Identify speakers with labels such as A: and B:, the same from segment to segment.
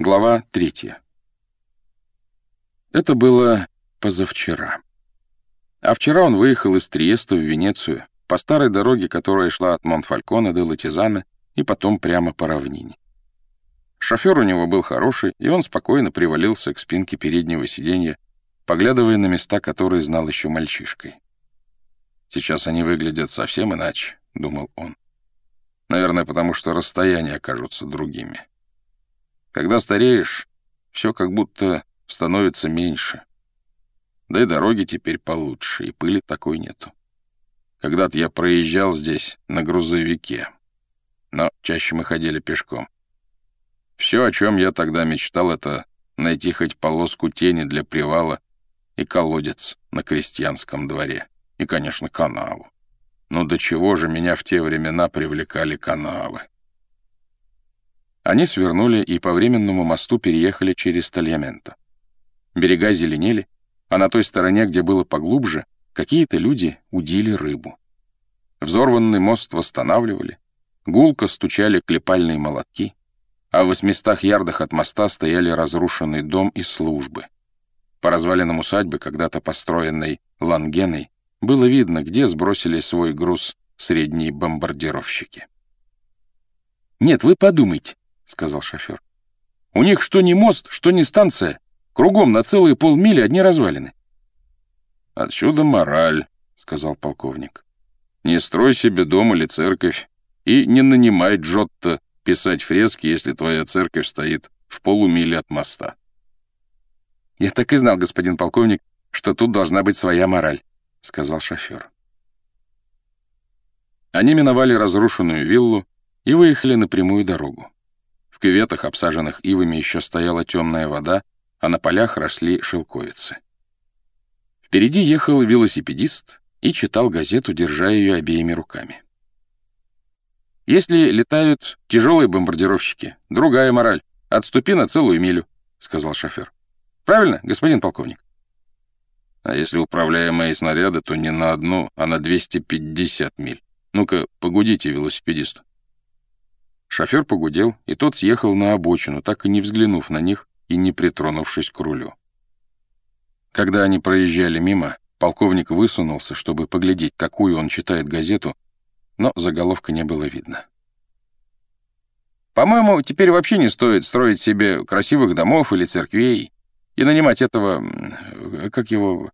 A: Глава третья. Это было позавчера. А вчера он выехал из Триеста в Венецию по старой дороге, которая шла от Монфалькона до Латизана и потом прямо по равнине. Шофер у него был хороший, и он спокойно привалился к спинке переднего сиденья, поглядывая на места, которые знал еще мальчишкой. «Сейчас они выглядят совсем иначе», — думал он. «Наверное, потому что расстояния окажутся другими». Когда стареешь, все как будто становится меньше. Да и дороги теперь получше, и пыли такой нету. Когда-то я проезжал здесь на грузовике, но чаще мы ходили пешком. Все, о чем я тогда мечтал, это найти хоть полоску тени для привала и колодец на крестьянском дворе. И, конечно, канаву. Но до чего же меня в те времена привлекали канавы? Они свернули и по временному мосту переехали через Тальяменто. Берега зеленели, а на той стороне, где было поглубже, какие-то люди удили рыбу. Взорванный мост восстанавливали, гулко стучали клепальные молотки, а в восьмистах ярдах от моста стояли разрушенный дом и службы. По развалинам усадьбы, когда-то построенной Лангеной, было видно, где сбросили свой груз средние бомбардировщики. «Нет, вы подумайте сказал шофер. «У них что не мост, что не станция. Кругом на целые полмили одни развалины». «Отсюда мораль», — сказал полковник. «Не строй себе дом или церковь, и не нанимай Джотто писать фрески, если твоя церковь стоит в полумиле от моста». «Я так и знал, господин полковник, что тут должна быть своя мораль», — сказал шофер. Они миновали разрушенную виллу и выехали на прямую дорогу. Кюветах, обсаженных ивами, еще стояла темная вода, а на полях росли шелковицы. Впереди ехал велосипедист и читал газету, держа ее обеими руками. «Если летают тяжелые бомбардировщики, другая мораль. Отступи на целую милю», — сказал шофер. «Правильно, господин полковник?» «А если управляемые снаряды, то не на одну, а на 250 миль. Ну-ка, погудите велосипедисту». Шофер погудел, и тот съехал на обочину, так и не взглянув на них и не притронувшись к рулю. Когда они проезжали мимо, полковник высунулся, чтобы поглядеть, какую он читает газету, но заголовка не было видно. «По-моему, теперь вообще не стоит строить себе красивых домов или церквей и нанимать этого... как его...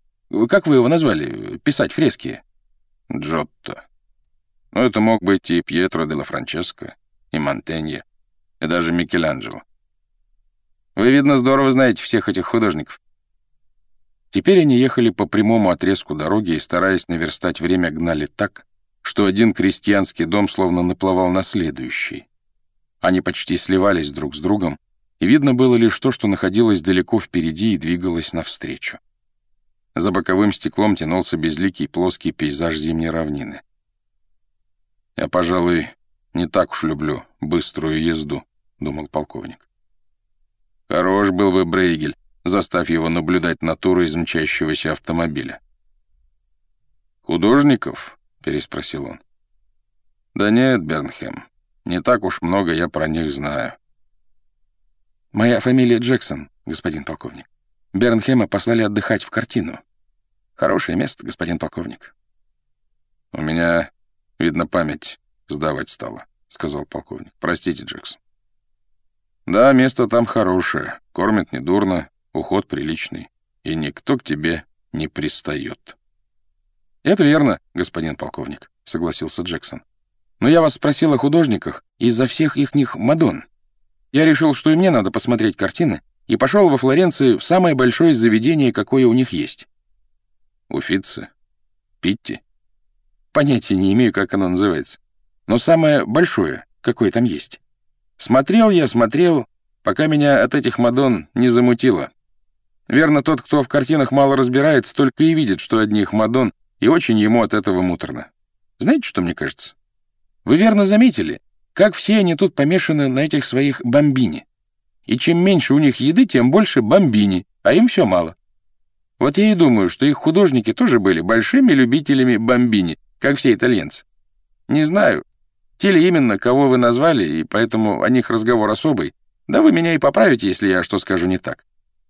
A: как вы его назвали? Писать фрески?» «Джотто. Ну, это мог быть и Пьетро де ла Франческо, и Монтенье, и даже Микеланджело. Вы, видно, здорово знаете всех этих художников. Теперь они ехали по прямому отрезку дороги и, стараясь наверстать время, гнали так, что один крестьянский дом словно наплывал на следующий. Они почти сливались друг с другом, и видно было лишь то, что находилось далеко впереди и двигалось навстречу. За боковым стеклом тянулся безликий плоский пейзаж зимней равнины. Я, пожалуй, не так уж люблю быструю езду», — думал полковник. Хорош был бы Брейгель, заставь его наблюдать натуру из мчащегося автомобиля. «Художников?» — переспросил он. «Да нет, Бернхем, не так уж много я про них знаю». «Моя фамилия Джексон, господин полковник. Бернхема послали отдыхать в картину. Хорошее место, господин полковник». «У меня, видно, память сдавать стало», — сказал полковник. «Простите, Джексон». «Да, место там хорошее, кормят недурно, уход приличный, и никто к тебе не пристает». «Это верно, господин полковник», — согласился Джексон. «Но я вас спросил о художниках из-за всех ихних Мадон. Я решил, что и мне надо посмотреть картины, и пошел во Флоренции в самое большое заведение, какое у них есть». «Уфицы? Питти?» «Понятия не имею, как оно называется но самое большое, какое там есть. Смотрел я, смотрел, пока меня от этих Мадон не замутило. Верно, тот, кто в картинах мало разбирается, только и видит, что одних Мадон, и очень ему от этого муторно. Знаете, что мне кажется? Вы верно заметили, как все они тут помешаны на этих своих бомбини. И чем меньше у них еды, тем больше бомбини, а им все мало. Вот я и думаю, что их художники тоже были большими любителями бомбини, как все итальянцы. Не знаю, те ли именно, кого вы назвали, и поэтому о них разговор особый. Да вы меня и поправите, если я что скажу не так.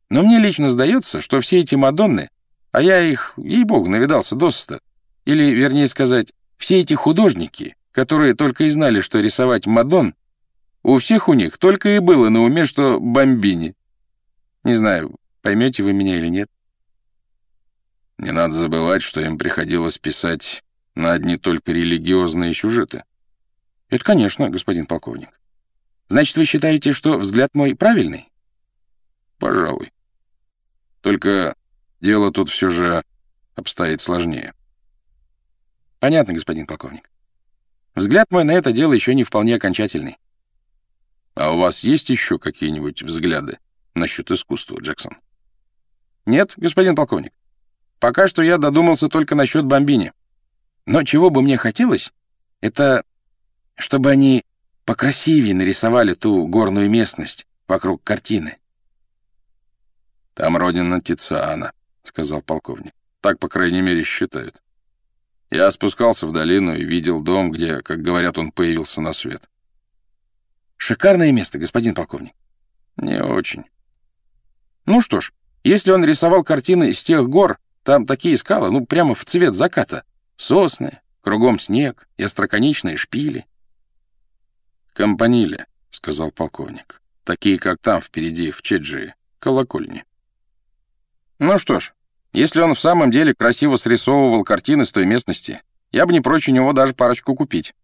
A: Но мне лично сдается, что все эти Мадонны, а я их, ей-богу, навидался досыта, или, вернее сказать, все эти художники, которые только и знали, что рисовать Мадон, у всех у них только и было на уме, что бомбини. Не знаю, поймете вы меня или нет.
B: Не надо забывать, что им приходилось писать на одни только религиозные сюжеты.
A: Это, конечно, господин полковник. Значит, вы считаете, что взгляд мой правильный?
B: Пожалуй. Только дело тут все же обстоит сложнее.
A: Понятно, господин полковник. Взгляд мой на это дело еще не вполне окончательный.
B: А у вас есть еще какие-нибудь взгляды насчет искусства, Джексон?
A: Нет, господин полковник. Пока что я додумался только насчет бомбини. Но чего бы мне хотелось, это чтобы они покрасивее нарисовали ту горную местность вокруг картины.
B: «Там родина Тициана», — сказал полковник. «Так, по крайней мере, считают. Я спускался в долину и видел дом, где, как говорят, он появился на свет».
A: «Шикарное место, господин полковник».
B: «Не очень».
A: «Ну что ж, если он рисовал картины с тех гор, там такие скалы, ну, прямо в цвет заката. Сосны, кругом снег и остроконечные шпили».
B: «Компанили», — сказал полковник. «Такие, как там впереди, в Чеджии, колокольни».
A: Ну что ж, если он в самом деле красиво срисовывал картины с той местности, я бы не прочь у него даже парочку купить.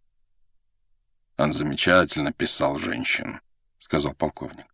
B: Он замечательно писал женщин, сказал полковник.